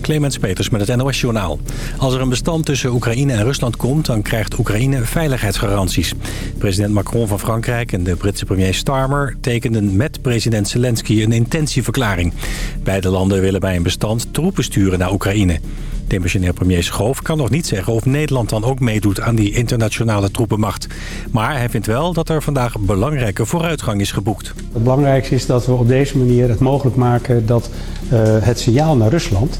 Clemens Peters met het NOS Journaal. Als er een bestand tussen Oekraïne en Rusland komt... dan krijgt Oekraïne veiligheidsgaranties. President Macron van Frankrijk en de Britse premier Starmer... tekenden met president Zelensky een intentieverklaring. Beide landen willen bij een bestand troepen sturen naar Oekraïne. Demissionair premier Schoof kan nog niet zeggen of Nederland dan ook meedoet aan die internationale troepenmacht. Maar hij vindt wel dat er vandaag belangrijke vooruitgang is geboekt. Het belangrijkste is dat we op deze manier het mogelijk maken dat uh, het signaal naar Rusland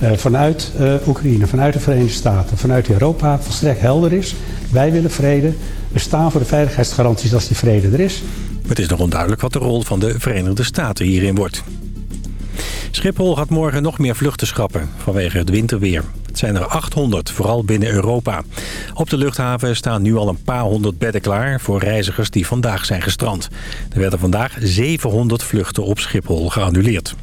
vanuit uh, Oekraïne, vanuit de Verenigde Staten, vanuit Europa volstrekt helder is. Wij willen vrede. We staan voor de veiligheidsgaranties als die vrede er is. Het is nog onduidelijk wat de rol van de Verenigde Staten hierin wordt. Schiphol gaat morgen nog meer vluchten schrappen vanwege het winterweer. Het zijn er 800, vooral binnen Europa. Op de luchthaven staan nu al een paar honderd bedden klaar... voor reizigers die vandaag zijn gestrand. Er werden vandaag 700 vluchten op Schiphol geannuleerd.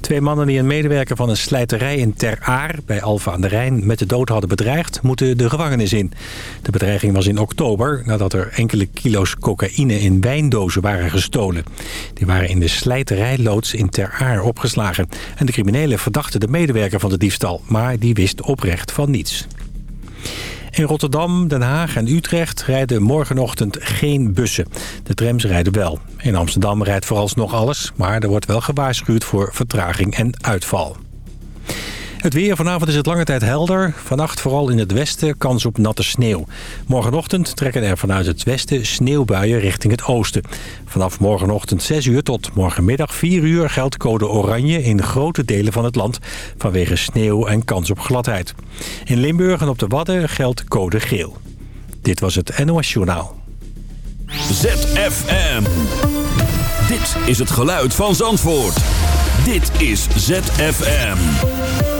Twee mannen die een medewerker van een slijterij in Ter Aar... bij Alfa aan de Rijn met de dood hadden bedreigd... moeten de gevangenis in. De bedreiging was in oktober nadat er enkele kilo's cocaïne... in wijndozen waren gestolen. Die waren in de slijterijloods in Ter Aar opgeslagen. En de criminelen verdachten de medewerker van de diefstal... maar die wist oprecht van niets. In Rotterdam, Den Haag en Utrecht rijden morgenochtend geen bussen. De trams rijden wel. In Amsterdam rijdt vooralsnog alles, maar er wordt wel gewaarschuwd voor vertraging en uitval. Het weer. Vanavond is het lange tijd helder. Vannacht vooral in het westen kans op natte sneeuw. Morgenochtend trekken er vanuit het westen sneeuwbuien richting het oosten. Vanaf morgenochtend 6 uur tot morgenmiddag 4 uur geldt code oranje in grote delen van het land... vanwege sneeuw en kans op gladheid. In Limburg en op de Wadden geldt code geel. Dit was het NOS Journaal. ZFM. Dit is het geluid van Zandvoort. Dit is ZFM.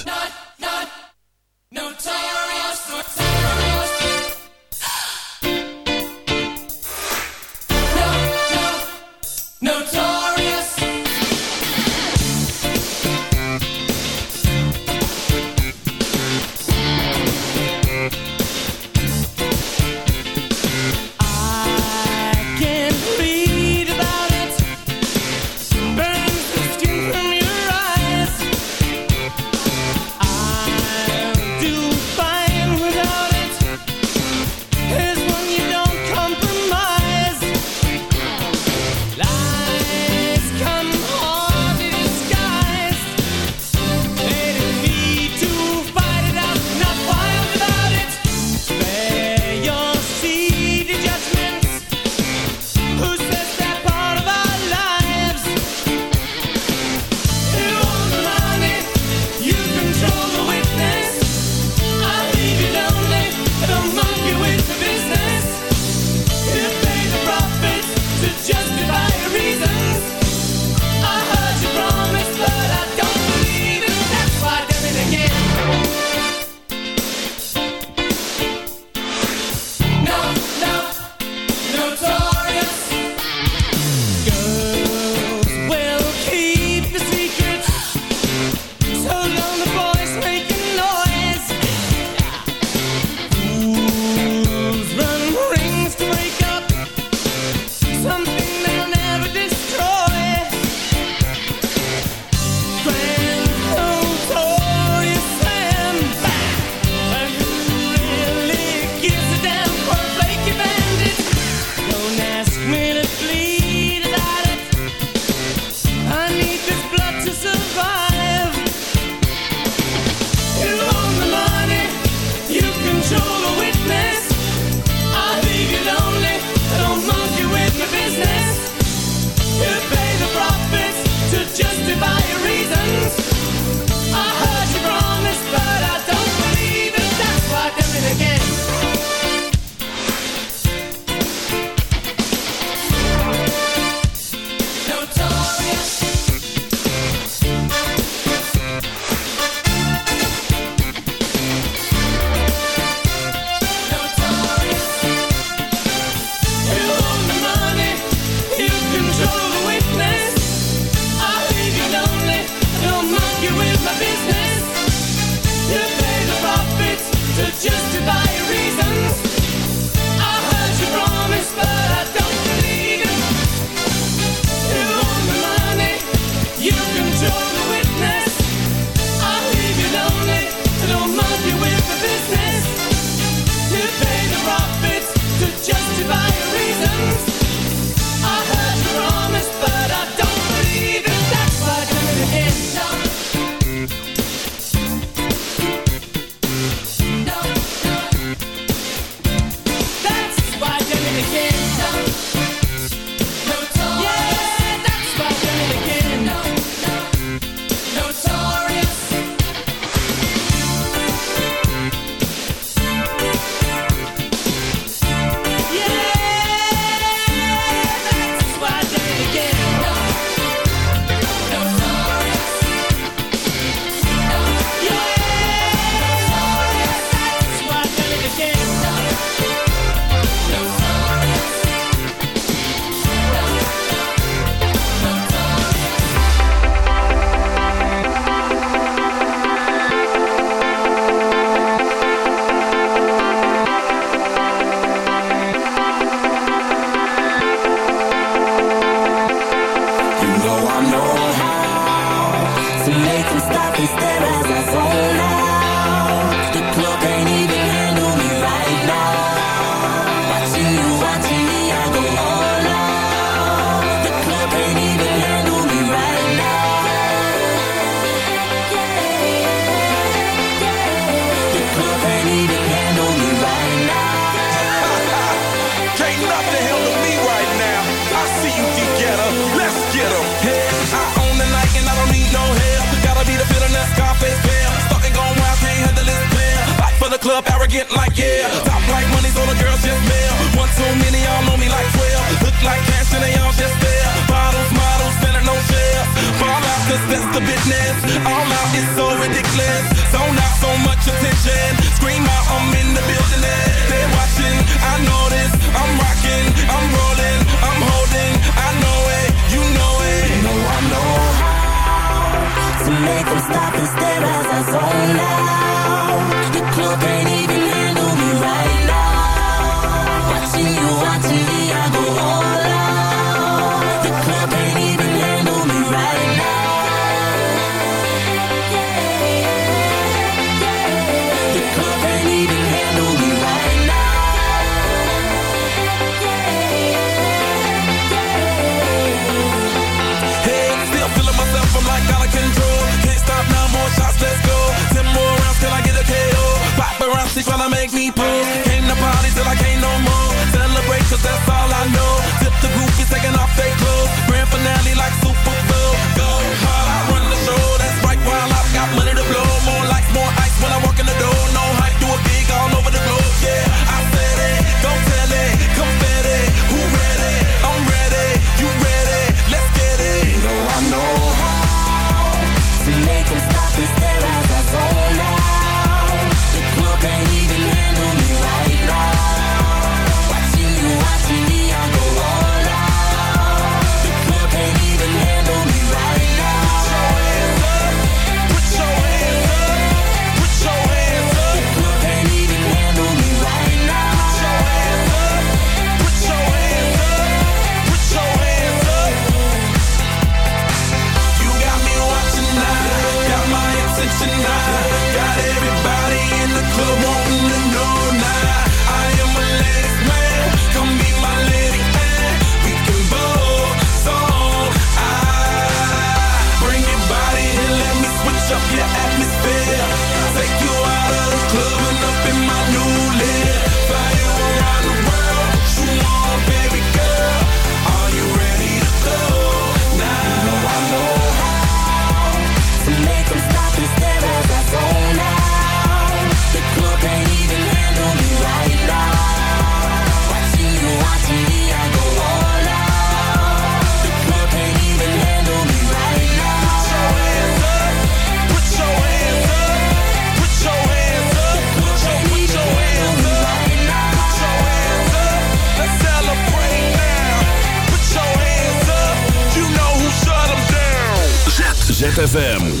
ZFM.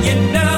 you know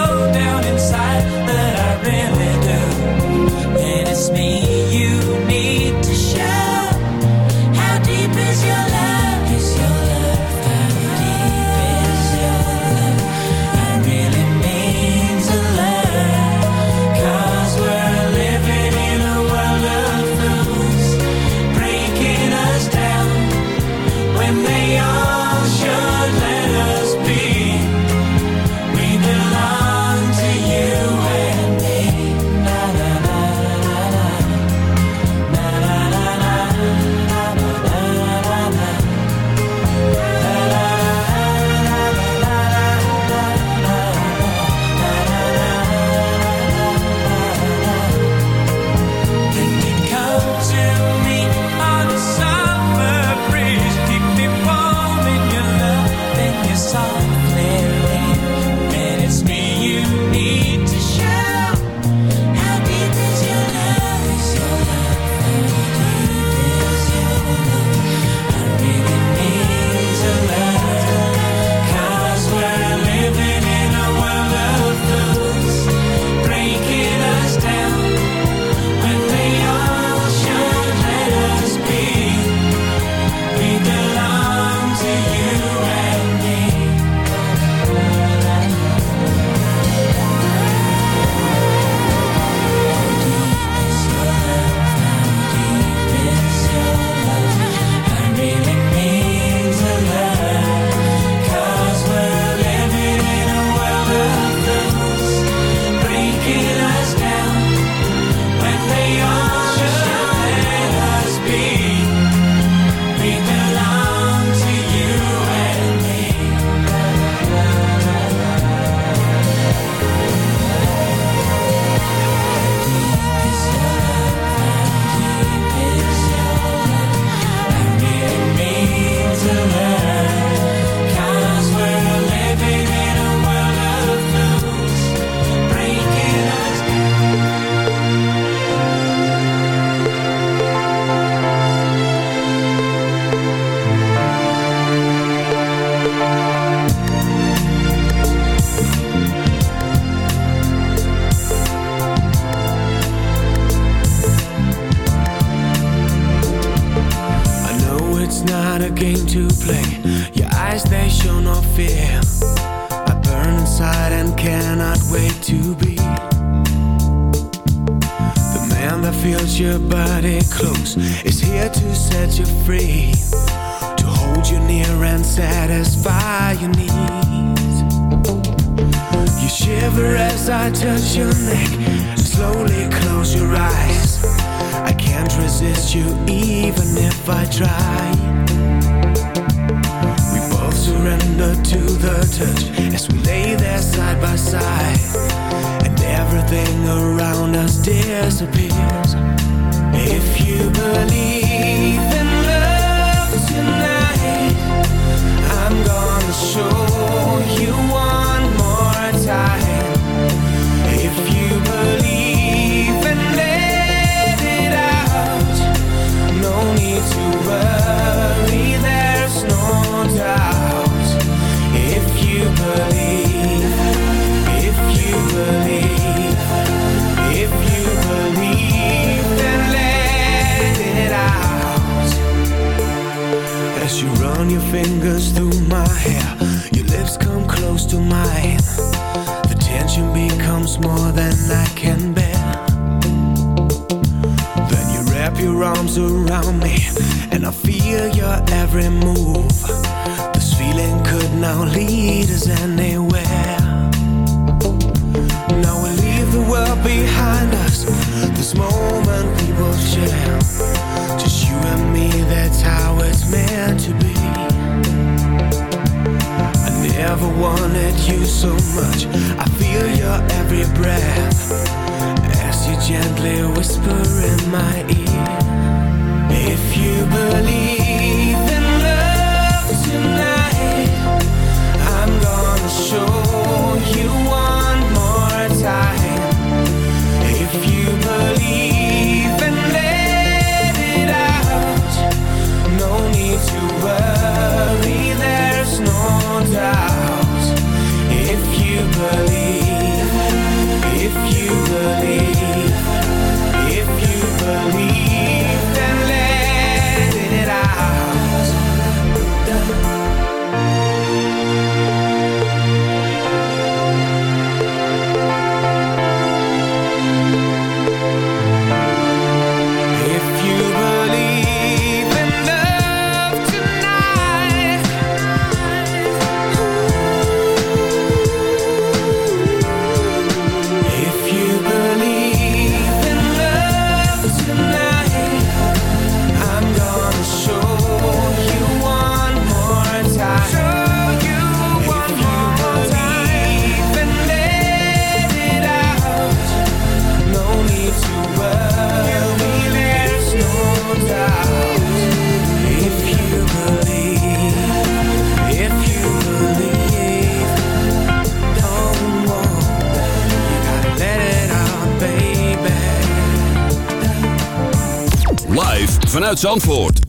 Zandvoort.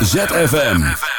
ZFM.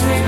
dream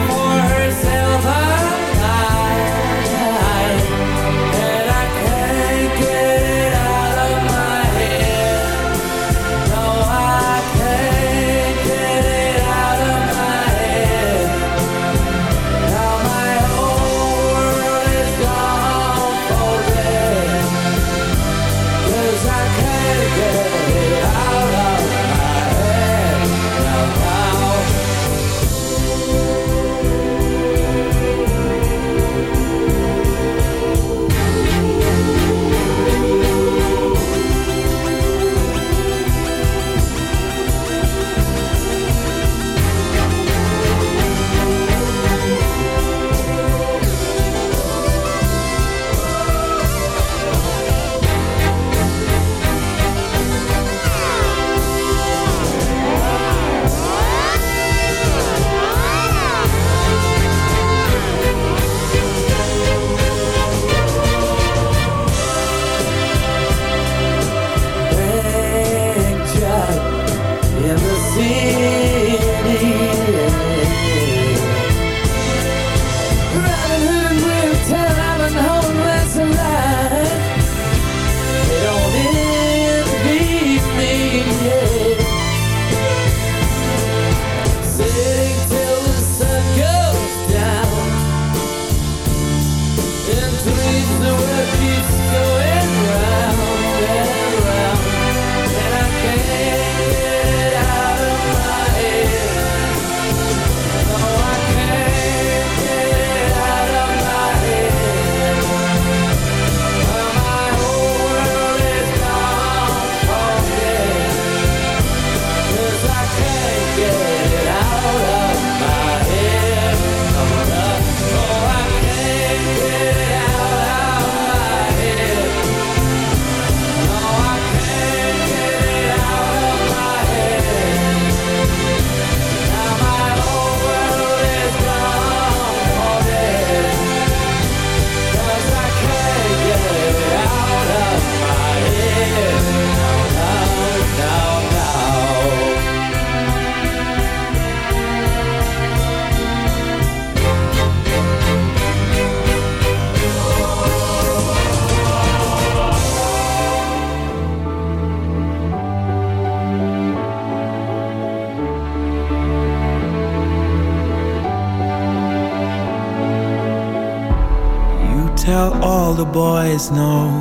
always know.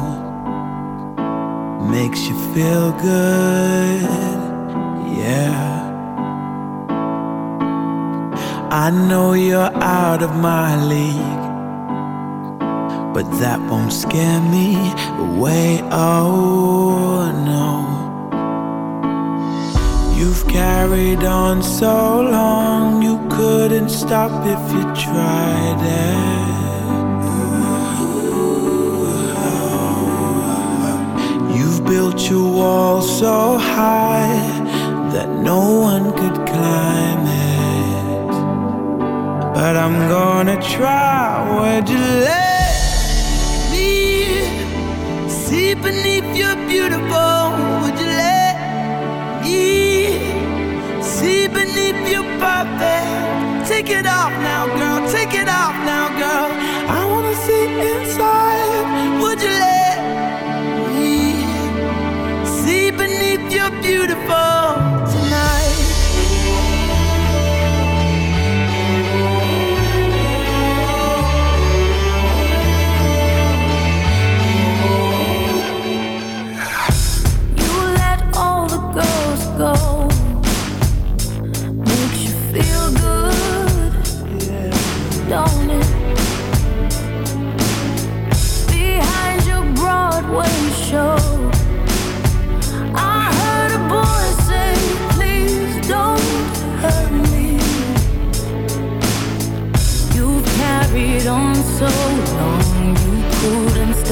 Take it off now, girl. Take it off now, girl. I wanna see inside.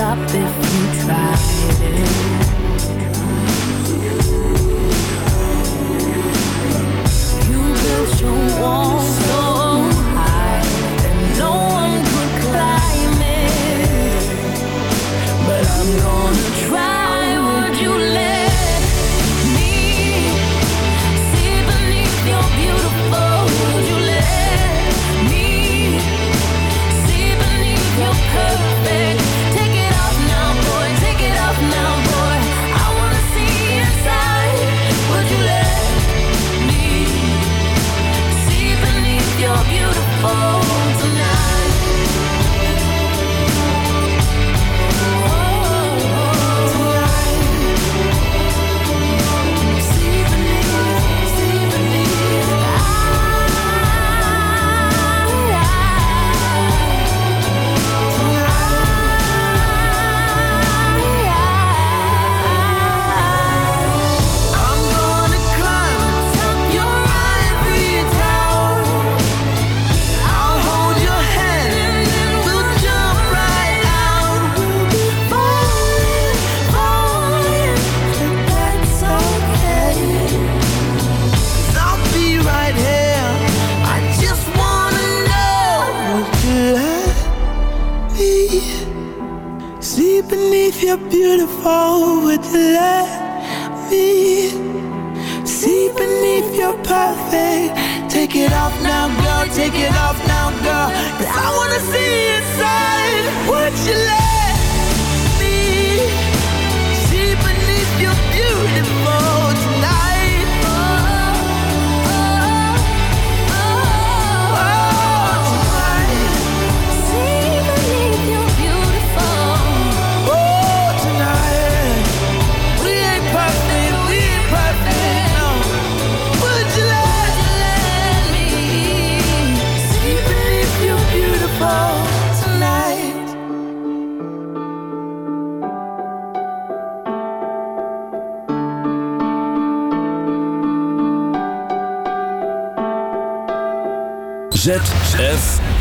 up if you try it. You built your wall.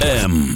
M.